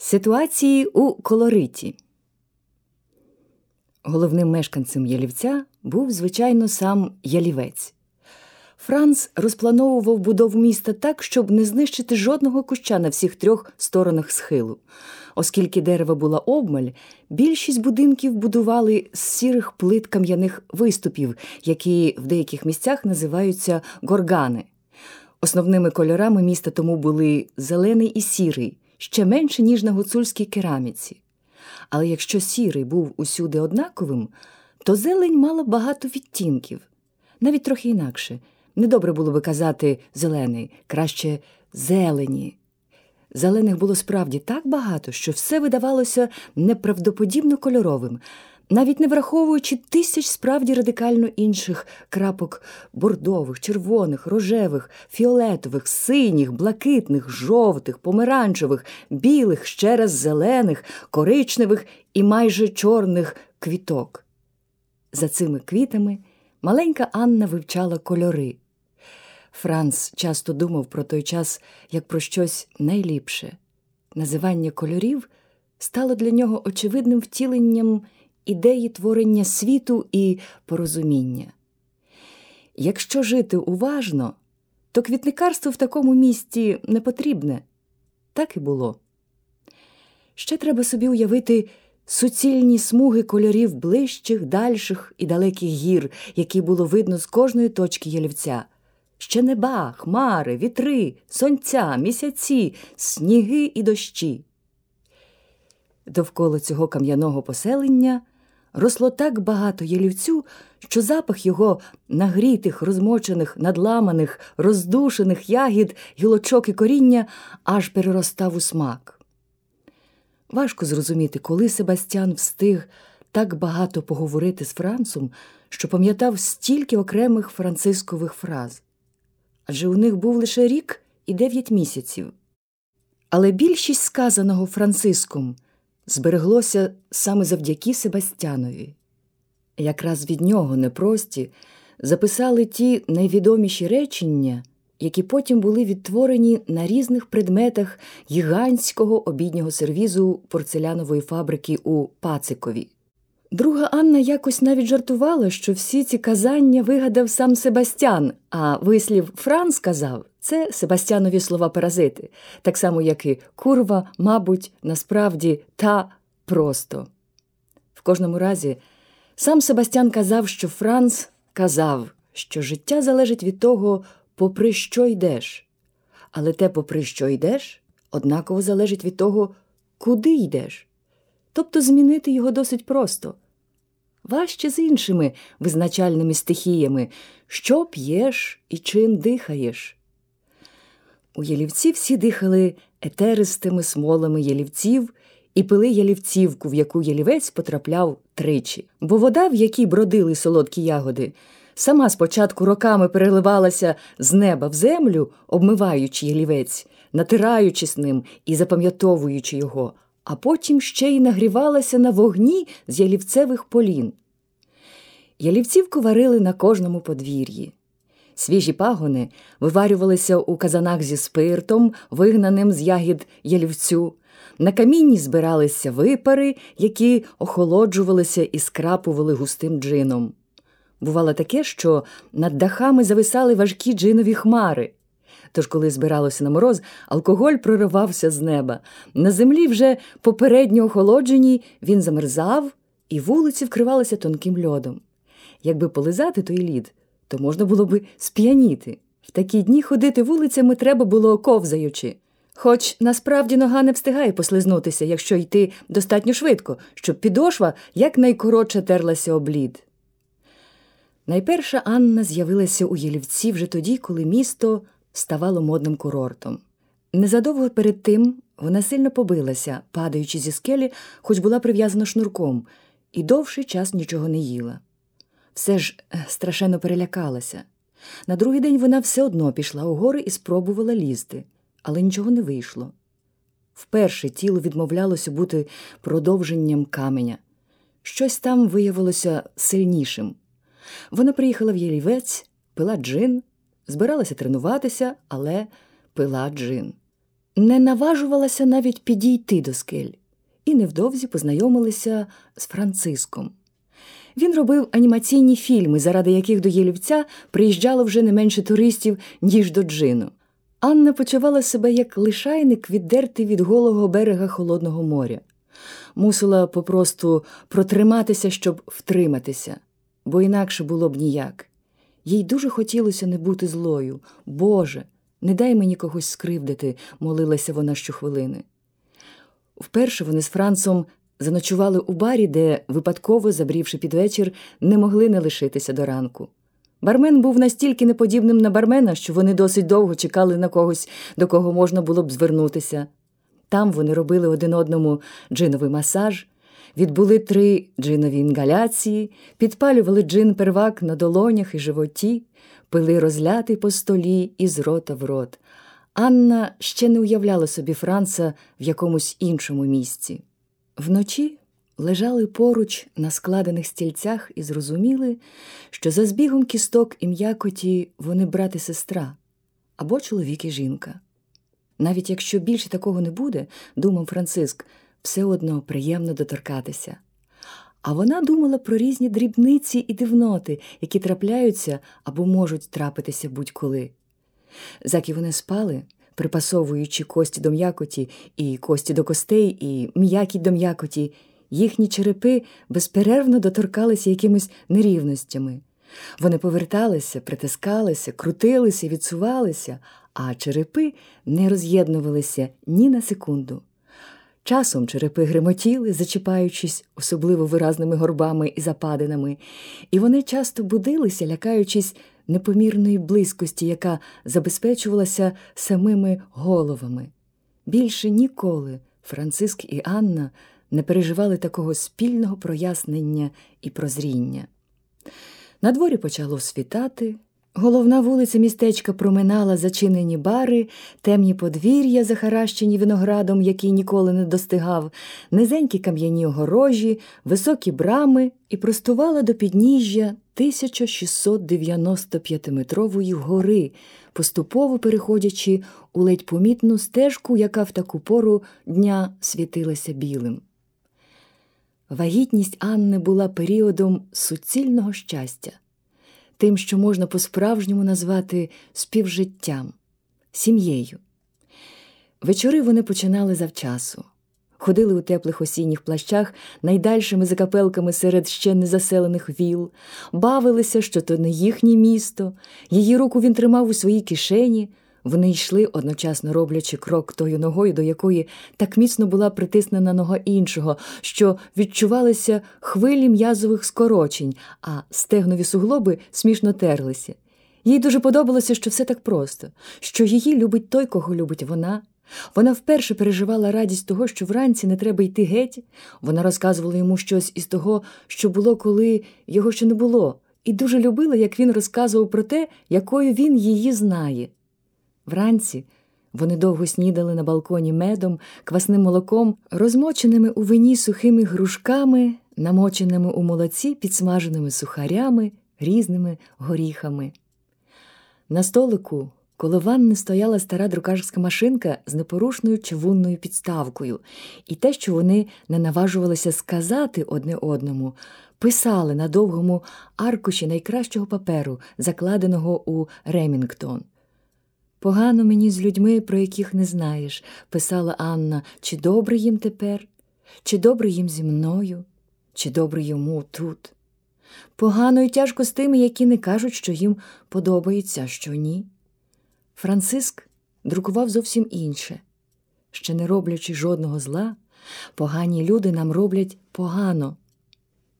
Ситуації у колориті. Головним мешканцем ялівця був, звичайно, сам ялівець. Франц розплановував будову міста так, щоб не знищити жодного куща на всіх трьох сторонах схилу. Оскільки дерева була обмаль, більшість будинків будували з сірих плит кам'яних виступів, які в деяких місцях називаються горгани. Основними кольорами міста тому були зелений і сірий, ще менше, ніж на гуцульській кераміці. Але якщо сірий був усюди однаковим, то зелень мала багато відтінків, навіть трохи інакше. Недобре було би казати зелений, краще зелені. Зелених було справді так багато, що все видавалося неправдоподібно кольоровим, навіть не враховуючи тисяч справді радикально інших крапок бордових, червоних, рожевих, фіолетових, синіх, блакитних, жовтих, помаранчевих, білих, ще раз зелених, коричневих і майже чорних квіток. За цими квітами маленька Анна вивчала кольори. Франц часто думав про той час як про щось найліпше. Називання кольорів стало для нього очевидним втіленням ідеї творення світу і порозуміння. Якщо жити уважно, то квітникарство в такому місті не потрібне. Так і було. Ще треба собі уявити суцільні смуги кольорів ближчих, дальших і далеких гір, які було видно з кожної точки ялівця. Ще неба, хмари, вітри, сонця, місяці, сніги і дощі. Довкола цього кам'яного поселення росло так багато ялівцю, що запах його нагрітих, розмочених, надламаних, роздушених ягід, гілочок і коріння аж переростав у смак. Важко зрозуміти, коли Себастьян встиг так багато поговорити з Францом, що пам'ятав стільки окремих францискових фраз. Адже у них був лише рік і дев'ять місяців. Але більшість сказаного Франциском збереглося саме завдяки Себастьянові. Якраз від нього непрості записали ті найвідоміші речення, які потім були відтворені на різних предметах гігантського обіднього сервізу порцелянової фабрики у Пацикові. Друга Анна якось навіть жартувала, що всі ці казання вигадав сам Себастьян, а вислів Франц сказав це Себастьянові слова паразити, так само, як і курва, мабуть, насправді та просто. В кожному разі, сам Себастьян казав, що Франц казав, що життя залежить від того, попри що йдеш. Але те, попри що йдеш, однаково залежить від того, куди йдеш. Тобто змінити його досить просто. Важче з іншими визначальними стихіями, що п'єш і чим дихаєш. У ялівці всі дихали етеристими смолами ялівців і пили ялівцівку, в яку ялівець потрапляв тричі, бо вода, в якій бродили солодкі ягоди, сама спочатку роками переливалася з неба в землю, обмиваючи ялівець, натираючись ним і запам'ятовуючи його, а потім ще й нагрівалася на вогні з ялівцевих полін. Ялівцівку варили на кожному подвір'ї. Свіжі пагони виварювалися у казанах зі спиртом, вигнаним з ягід ялівцю. На камінні збиралися випари, які охолоджувалися і скрапували густим джином. Бувало таке, що над дахами зависали важкі джинові хмари. Тож, коли збиралося на мороз, алкоголь проривався з неба. На землі, вже попередньо охолодженій, він замерзав, і вулиці вкривалися тонким льодом. Якби полизати той лід, то можна було би сп'яніти. В такі дні ходити вулицями треба було ковзаючи. Хоч насправді нога не встигає послизнутися, якщо йти достатньо швидко, щоб підошва якнайкоротше терлася об лід. Найперша Анна з'явилася у Єлівці вже тоді, коли місто ставало модним курортом. Незадовго перед тим вона сильно побилася, падаючи зі скелі, хоч була прив'язана шнурком, і довший час нічого не їла. Все ж страшенно перелякалася. На другий день вона все одно пішла у гори і спробувала лізти, але нічого не вийшло. Вперше тіло відмовлялося бути продовженням каменя. Щось там виявилося сильнішим. Вона приїхала в Єлівець, пила джин, збиралася тренуватися, але пила джин. не наважувалася навіть підійти до скель, і невдовзі познайомилися з Франциском. Він робив анімаційні фільми, заради яких до Єлівця приїжджало вже не менше туристів, ніж до джину. Анна почувала себе як лишайник, віддертий від голого берега холодного моря. Мусила попросту протриматися, щоб втриматися, бо інакше було б ніяк. Їй дуже хотілося не бути злою. Боже, не дай мені когось скривдити, молилася вона щохвилини. Вперше вони з Францом заночували у барі, де, випадково, забрівши під вечір, не могли не лишитися до ранку. Бармен був настільки неподібним на бармена, що вони досить довго чекали на когось, до кого можна було б звернутися. Там вони робили один одному джиновий масаж, відбули три джинові інгаляції, підпалювали джин первак на долонях і животі, пили розлятий по столі із рота в рот. Анна ще не уявляла собі Франца в якомусь іншому місці. Вночі лежали поруч на складених стільцях і зрозуміли, що за збігом кісток і м'якоті вони брат і сестра або чоловік і жінка. Навіть якщо більше такого не буде, думав Франциск, все одно приємно доторкатися. А вона думала про різні дрібниці і дивноти, які трапляються або можуть трапитися будь-коли. Заки вони спали, припасовуючи кості до м'якоті, і кості до костей, і м'які до м'якоті, їхні черепи безперервно доторкалися якимись нерівностями. Вони поверталися, притискалися, крутилися, відсувалися, а черепи не роз'єднувалися ні на секунду. Часом черепи гримотіли, зачіпаючись особливо виразними горбами і западинами, і вони часто будилися, лякаючись непомірної близькості, яка забезпечувалася самими головами. Більше ніколи Франциск і Анна не переживали такого спільного прояснення і прозріння. На дворі почало світати. Головна вулиця містечка проминала зачинені бари, темні подвір'я, захаращені виноградом, який ніколи не достигав, низенькі кам'яні огорожі, високі брами і простувала до підніжжя 1695-метрової гори, поступово переходячи у ледь помітну стежку, яка в таку пору дня світилася білим. Вагітність Анни була періодом суцільного щастя тим, що можна по-справжньому назвати співжиттям, сім'єю. Вечори вони починали завчасу, ходили у теплих осінніх плащах найдальшими закапелками серед ще незаселених віл, бавилися, що то не їхнє місто, її руку він тримав у своїй кишені. Вони йшли, одночасно роблячи крок тою ногою, до якої так міцно була притиснена нога іншого, що відчувалися хвилі м'язових скорочень, а стегнові суглоби смішно терлися. Їй дуже подобалося, що все так просто, що її любить той, кого любить вона. Вона вперше переживала радість того, що вранці не треба йти геть. Вона розказувала йому щось із того, що було, коли його ще не було, і дуже любила, як він розказував про те, якою він її знає. Вранці вони довго снідали на балконі медом, квасним молоком, розмоченими у вині сухими грушками, намоченими у молоці підсмаженими сухарями, різними горіхами. На столику коло ванни стояла стара друкарська машинка з непорушною чавунною підставкою, і те, що вони не наважувалися сказати одне одному, писали на довгому аркуші найкращого паперу, закладеного у Ремінгтон. Погано мені з людьми, про яких не знаєш, писала Анна, чи добре їм тепер, чи добре їм зі мною, чи добре йому тут. Погано і тяжко з тими, які не кажуть, що їм подобається, що ні. Франциск друкував зовсім інше. Ще не роблячи жодного зла, погані люди нам роблять погано.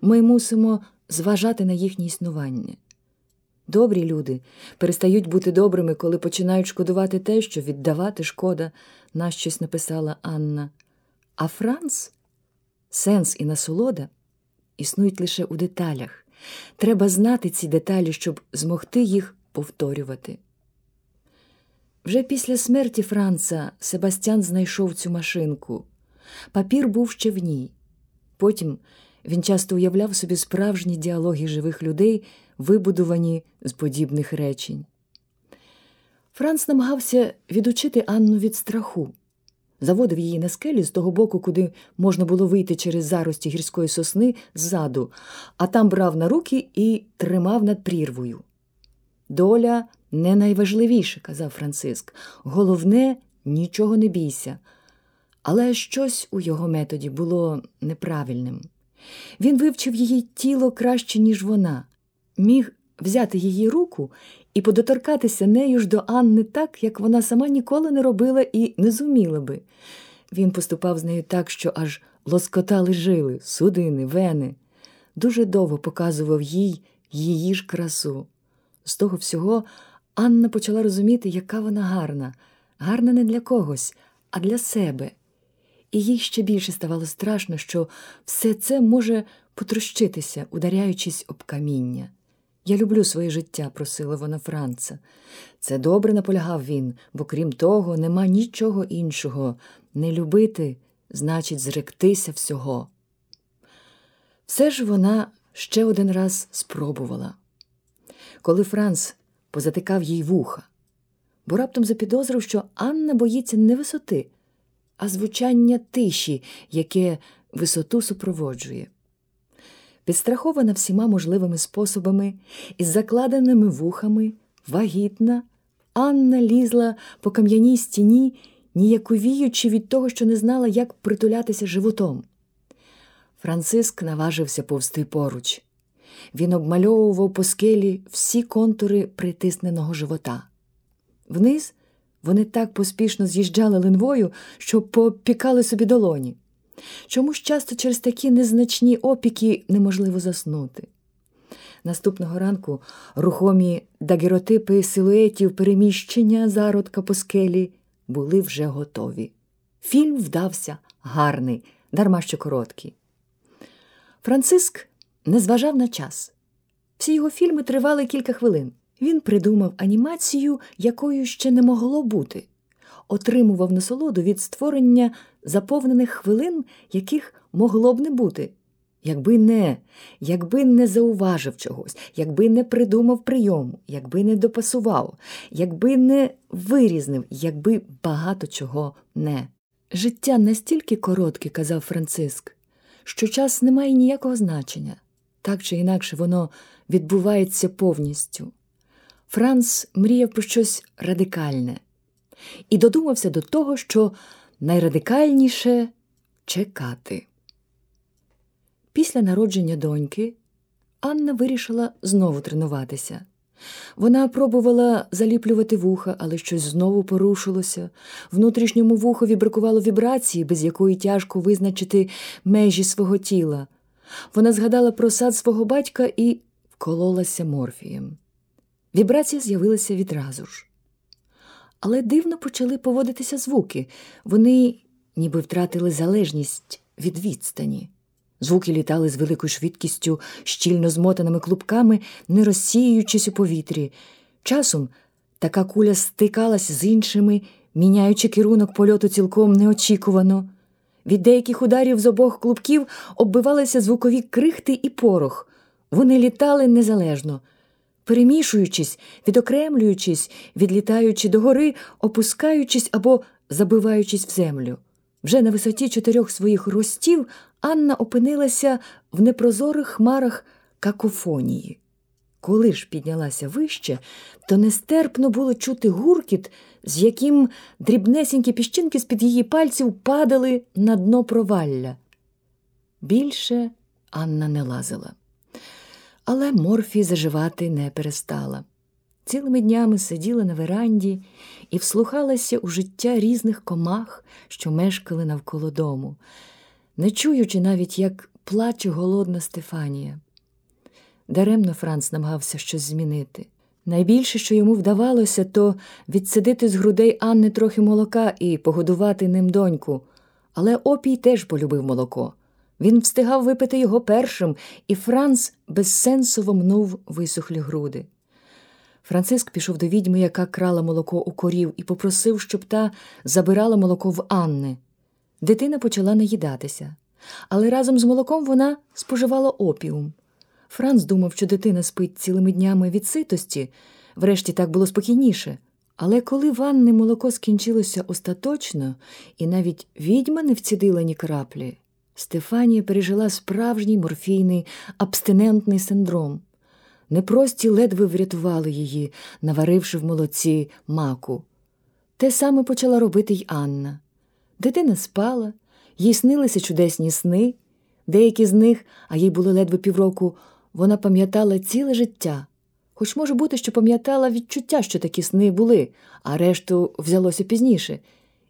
Ми мусимо зважати на їхнє існування. Добрі люди перестають бути добрими, коли починають шкодувати те, що віддавати шкода, на щось написала Анна. А Франц, сенс і насолода існують лише у деталях. Треба знати ці деталі, щоб змогти їх повторювати. Вже після смерті Франца Себастьян знайшов цю машинку. Папір був ще в ній. Потім він часто уявляв собі справжні діалоги живих людей вибудовані з подібних речень. Франц намагався відучити Анну від страху, заводив її на скелі з того боку, куди можна було вийти через зарості гірської сосни ззаду, а там брав на руки і тримав над прірвою. Доля не найважливіше, казав Франциск. Головне, нічого не бійся. Але щось у його методі було неправильним. Він вивчив її тіло краще, ніж вона, міг взяти її руку і подоторкатися нею ж до Анни так, як вона сама ніколи не робила і не зуміла би. Він поступав з нею так, що аж лоскотали жили, судини, вени. Дуже довго показував їй її ж красу. З того всього Анна почала розуміти, яка вона гарна, гарна не для когось, а для себе. І їй ще більше ставало страшно, що все це може потрощитися, ударяючись об каміння. Я люблю своє життя, просила вона Франца. Це добре наполягав він, бо крім того, нема нічого іншого. Не любити значить зректися всього. Все ж вона ще один раз спробувала. Коли Франц позатикав їй вуха, бо раптом запідозрив, що Анна боїться не висоти, а звучання тиші, яке висоту супроводжує. Підстрахована всіма можливими способами, із закладеними вухами, вагітна, Анна лізла по кам'яній стіні, ніяковіючи від того, що не знала, як притулятися животом. Франциск наважився повсти поруч. Він обмальовував по скелі всі контури притисненого живота. Вниз вони так поспішно з'їжджали линвою, що попікали собі долоні. Чомусь часто через такі незначні опіки неможливо заснути. Наступного ранку рухомі дагеротипи силуетів переміщення зародка по скелі були вже готові. Фільм вдався гарний, дарма що короткий. Франциск не зважав на час. Всі його фільми тривали кілька хвилин. Він придумав анімацію, якою ще не могло бути, отримував насолоду від створення заповнених хвилин, яких могло б не бути. Якби не, якби не зауважив чогось, якби не придумав прийому, якби не допасував, якби не вирізнив, якби багато чого не. Життя настільки коротке, казав Франциск, що час не має ніякого значення, так чи інакше воно відбувається повністю. Франц мріяв про щось радикальне і додумався до того, що найрадикальніше чекати. Після народження доньки Анна вирішила знову тренуватися. Вона пробувала заліплювати вуха, але щось знову порушилося. Внутрішньому вухові бракувало вібрації, без якої тяжко визначити межі свого тіла. Вона згадала про сад свого батька і вкололася морфієм. Вібрації з'явилися відразу ж. Але дивно почали поводитися звуки. Вони ніби втратили залежність від відстані. Звуки літали з великою швидкістю, щільно змотаними клубками, не розсіюючись у повітрі. Часом така куля стикалась з іншими, міняючи керунок польоту цілком неочікувано. Від деяких ударів з обох клубків оббивалися звукові крихти і порох. Вони літали незалежно, перемішуючись, відокремлюючись, відлітаючи догори, опускаючись або забиваючись в землю. Вже на висоті чотирьох своїх ростів Анна опинилася в непрозорих хмарах какофонії. Коли ж піднялася вище, то нестерпно було чути гуркіт, з яким дрібнесенькі піщинки з-під її пальців падали на дно провалля. Більше Анна не лазила. Але морфі заживати не перестала. Цілими днями сиділа на веранді і вслухалася у життя різних комах, що мешкали навколо дому, не чуючи навіть, як плаче голодна Стефанія. Даремно Франц намагався щось змінити. Найбільше, що йому вдавалося, то відсидити з грудей Анни трохи молока і погодувати ним доньку. Але опій теж полюбив молоко. Він встигав випити його першим, і Франц безсенсово мнув висохлі груди. Франциск пішов до відьми, яка крала молоко у корів, і попросив, щоб та забирала молоко в Анни. Дитина почала наїдатися, але разом з молоком вона споживала опіум. Франц думав, що дитина спить цілими днями від ситості, врешті так було спокійніше, Але коли ванне молоко скінчилося остаточно, і навіть відьма не вцідила ні краплі, Стефанія пережила справжній морфійний абстинентний синдром. Непрості ледве врятували її, наваривши в молоці маку. Те саме почала робити й Анна. Дитина спала, їй снилися чудесні сни, деякі з них, а їй було ледве півроку, вона пам'ятала ціле життя. Хоч може бути, що пам'ятала відчуття, що такі сни були, а решту взялося пізніше.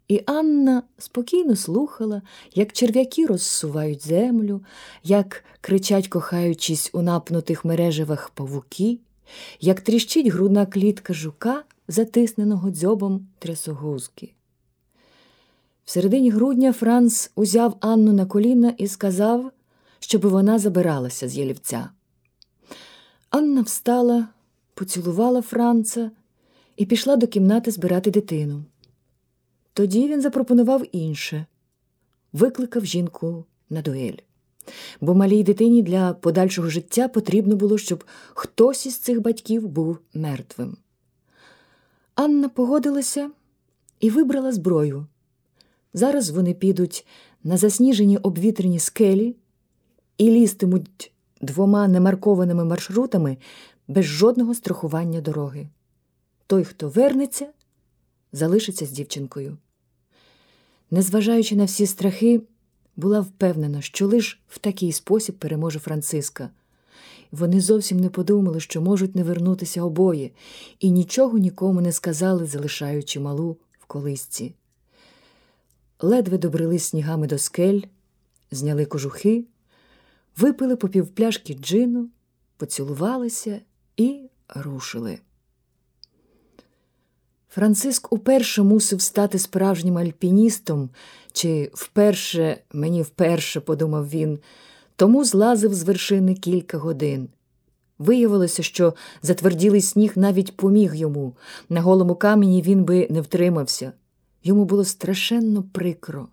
І Анна спокійно слухала, як черв'яки розсувають землю, як кричать, кохаючись у напнутих мережевах павуки, як тріщить грудна клітка жука, затисненого дзьобом трясогузки. В середині грудня Франц узяв Анну на коліна і сказав, щоб вона забиралася з ялівця. Анна встала, поцілувала Франца і пішла до кімнати збирати дитину. Тоді він запропонував інше викликав жінку на дуель. Бо малій дитині для подальшого життя потрібно було, щоб хтось із цих батьків був мертвим. Анна погодилася і вибрала зброю. Зараз вони підуть на засніжені обвітрені скелі і лістимуть двома немаркованими маршрутами без жодного страхування дороги. Той, хто вернеться, залишиться з дівчинкою. Незважаючи на всі страхи, була впевнена, що лиш в такий спосіб переможе Франциска. Вони зовсім не подумали, що можуть не вернутися обоє, і нічого нікому не сказали, залишаючи малу в колисці. Ледве добрили снігами до скель, зняли кожухи, випили по півпляшки джину, поцілувалися і рушили. Франциск уперше мусив стати справжнім альпіністом, чи вперше, мені вперше, подумав він, тому злазив з вершини кілька годин. Виявилося, що затверділий сніг навіть поміг йому. На голому камені він би не втримався. Йому було страшенно прикро.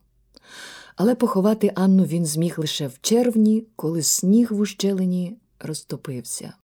Але поховати Анну він зміг лише в червні, коли сніг в ущелині розтопився.